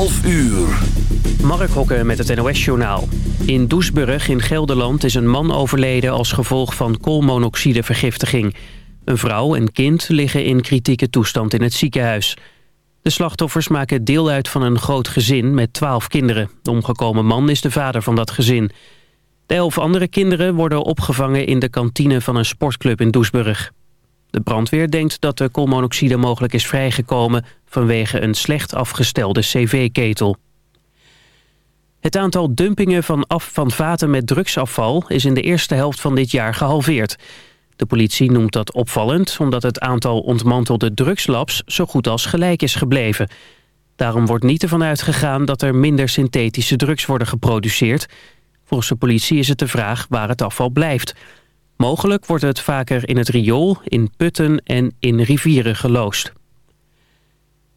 12 uur. Mark Hokke met het NOS-journaal. In Doesburg in Gelderland is een man overleden als gevolg van koolmonoxidevergiftiging. Een vrouw en kind liggen in kritieke toestand in het ziekenhuis. De slachtoffers maken deel uit van een groot gezin met twaalf kinderen. De omgekomen man is de vader van dat gezin. De elf andere kinderen worden opgevangen in de kantine van een sportclub in Doesburg. De brandweer denkt dat de koolmonoxide mogelijk is vrijgekomen... vanwege een slecht afgestelde cv-ketel. Het aantal dumpingen van, af, van vaten met drugsafval... is in de eerste helft van dit jaar gehalveerd. De politie noemt dat opvallend... omdat het aantal ontmantelde drugslabs zo goed als gelijk is gebleven. Daarom wordt niet ervan uitgegaan dat er minder synthetische drugs worden geproduceerd. Volgens de politie is het de vraag waar het afval blijft... Mogelijk wordt het vaker in het riool, in putten en in rivieren geloosd.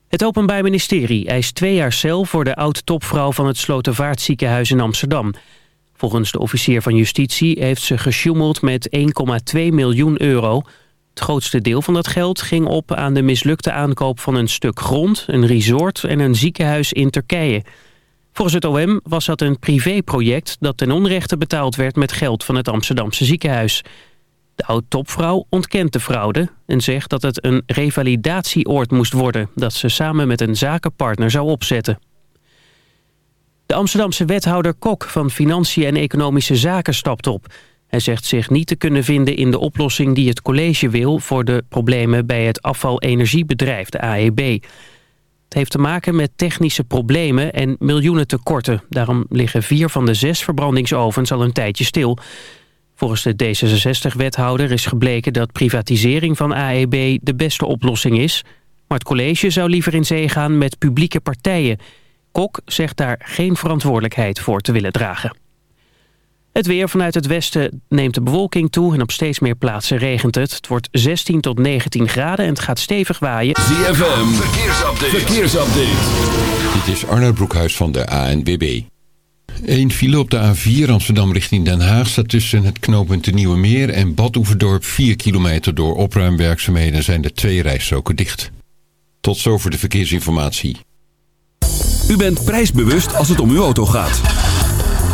Het Openbaar Ministerie eist twee jaar cel voor de oud-topvrouw van het Slotervaartziekenhuis in Amsterdam. Volgens de officier van justitie heeft ze gesjoemeld met 1,2 miljoen euro. Het grootste deel van dat geld ging op aan de mislukte aankoop van een stuk grond, een resort en een ziekenhuis in Turkije. Volgens het OM was dat een privéproject dat ten onrechte betaald werd met geld van het Amsterdamse ziekenhuis. De oud-topvrouw ontkent de fraude en zegt dat het een revalidatieoord moest worden... dat ze samen met een zakenpartner zou opzetten. De Amsterdamse wethouder Kok van Financiën en Economische Zaken stapt op. Hij zegt zich niet te kunnen vinden in de oplossing die het college wil... voor de problemen bij het afvalenergiebedrijf, de AEB... Heeft te maken met technische problemen en miljoenen tekorten. Daarom liggen vier van de zes verbrandingsovens al een tijdje stil. Volgens de D66-wethouder is gebleken dat privatisering van AEB de beste oplossing is. Maar het college zou liever in zee gaan met publieke partijen. Kok zegt daar geen verantwoordelijkheid voor te willen dragen. Het weer vanuit het westen neemt de bewolking toe en op steeds meer plaatsen regent het. Het wordt 16 tot 19 graden en het gaat stevig waaien. ZFM, verkeersupdate. verkeersupdate. Dit is Arnold Broekhuis van de ANWB. Eén file op de A4 Amsterdam richting Den Haag staat tussen het knooppunt de Nieuwe Meer en Bad Oeverdorp 4 kilometer door opruimwerkzaamheden zijn de twee rijstroken dicht. Tot zover de verkeersinformatie. U bent prijsbewust als het om uw auto gaat.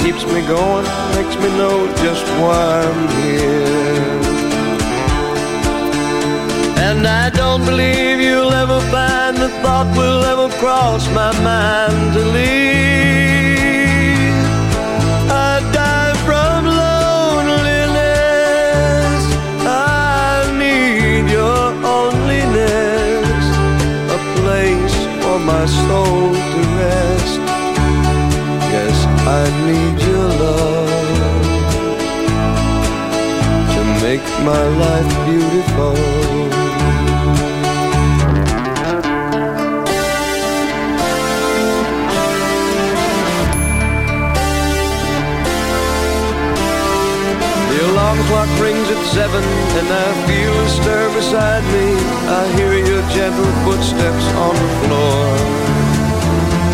Keeps me going, makes me know just why I'm here. And I don't believe you'll ever find the thought will ever cross my mind to leave. I die from loneliness. I need your onlyness, a place for my soul I need your love to make my life beautiful. The alarm clock rings at seven and I feel a stir beside me. I hear your gentle footsteps on the floor.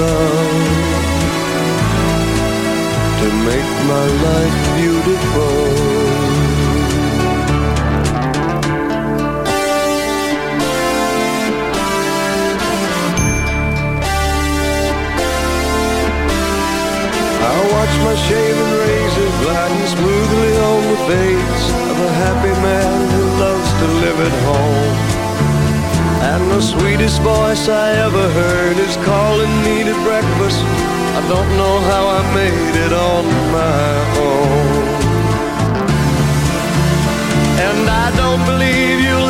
love to make my life beautiful. I watch my shaven razor gliding smoothly on the face of a happy man who loves to live at home. And the sweetest voice I ever heard is calling me to breakfast. I don't know how I made it on my own. And I don't believe you'll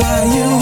are you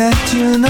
let you know.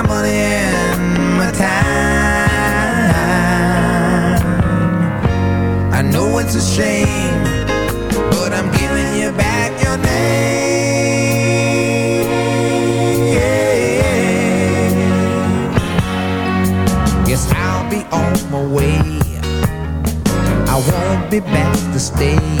it's a shame, but I'm giving you back your name. Yes, I'll be on my way. I won't be back to stay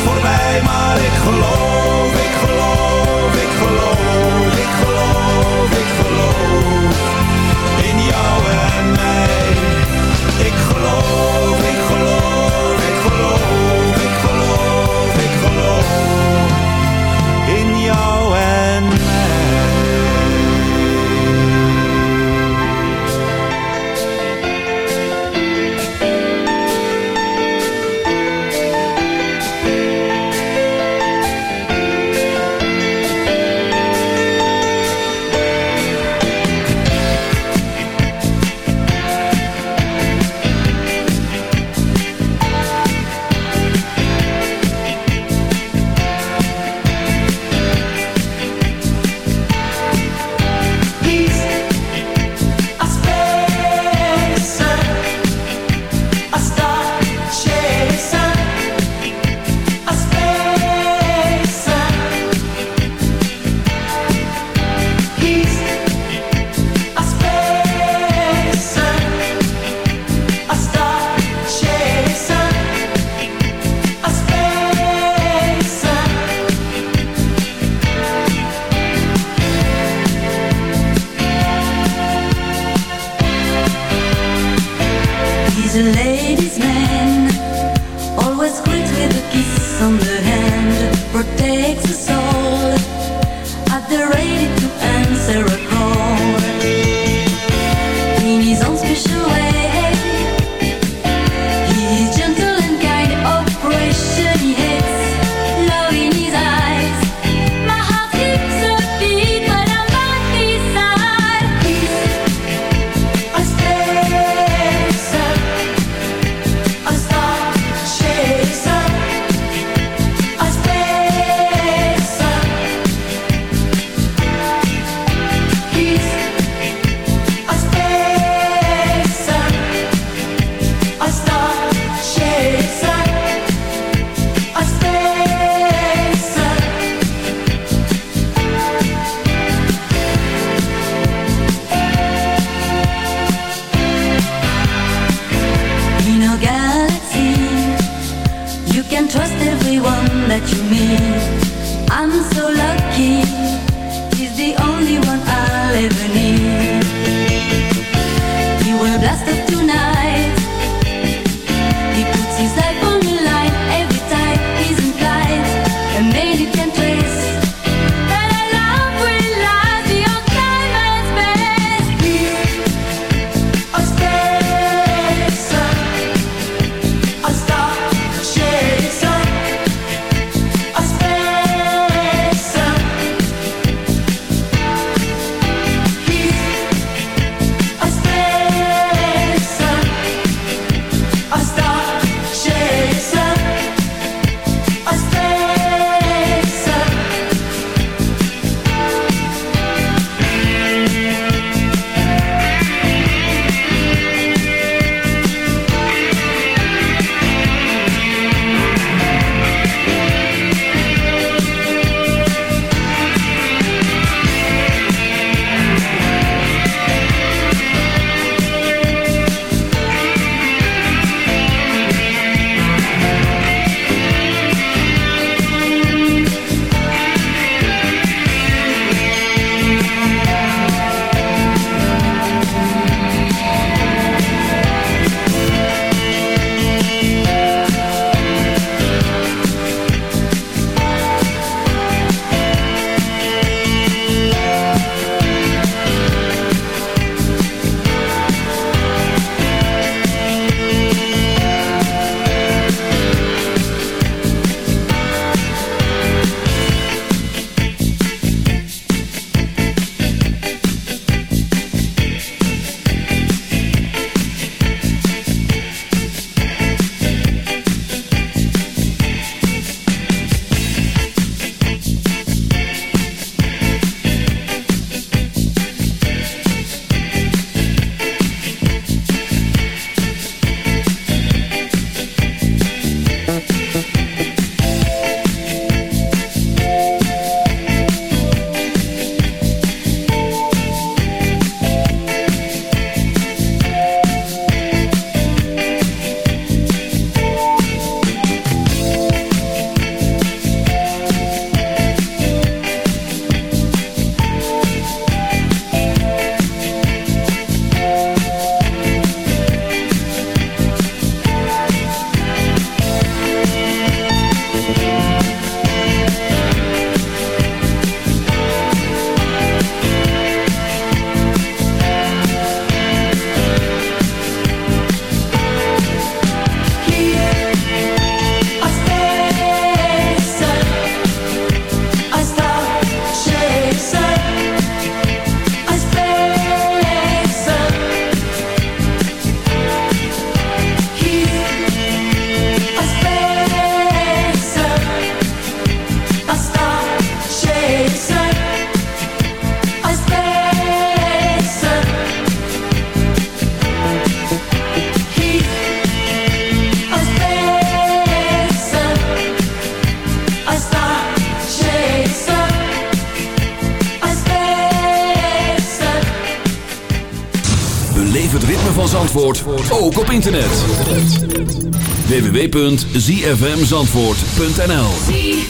gaat voorbij. Maar ik geloof, ik geloof, ik geloof, ik geloof, ik geloof. In jou en mij. Ik geloof, www.zfmzandvoort.nl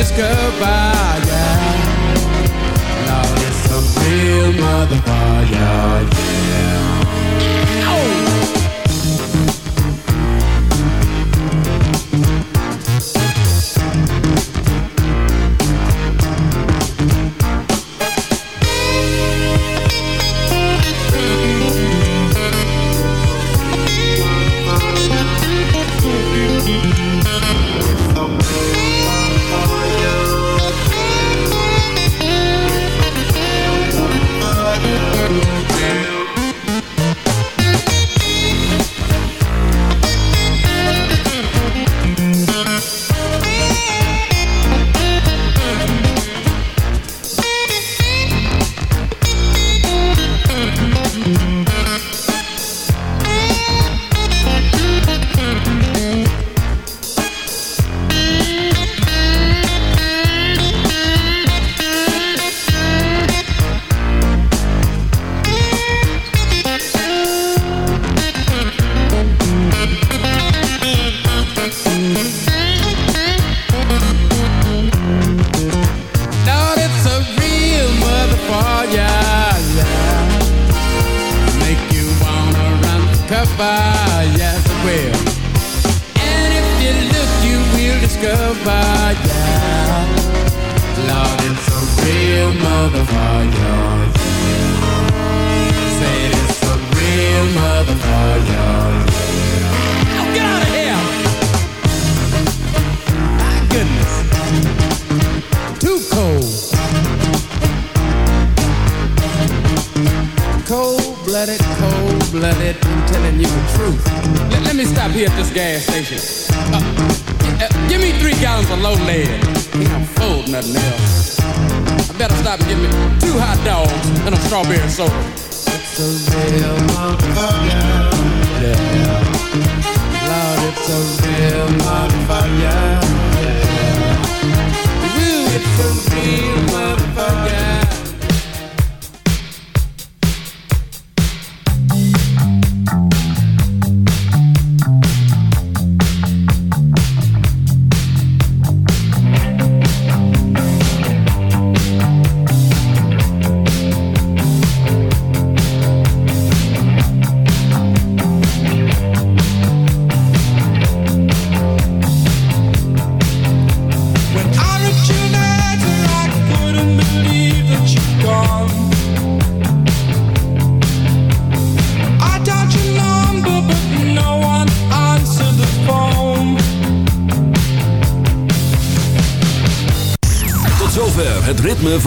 just go by, yeah. Now is some real motherfucker, yeah. Cover, yes it will. And if you look, you will discover, yeah. Lord, it's a real motherfucker. Say it's a real motherfucker, yeah. Oh, get out of here! Blooded, cold blooded. I'm telling you the truth. Let, let me stop here at this gas station. Uh, uh, give me three gallons of low lead. Ain't I'm full, nothing else. I better stop and get me two hot dogs and a strawberry soda. It's a real motherfucker. Yeah. Lord, it's a real motherfucker. Yeah. Woo, it's a real motherfucker.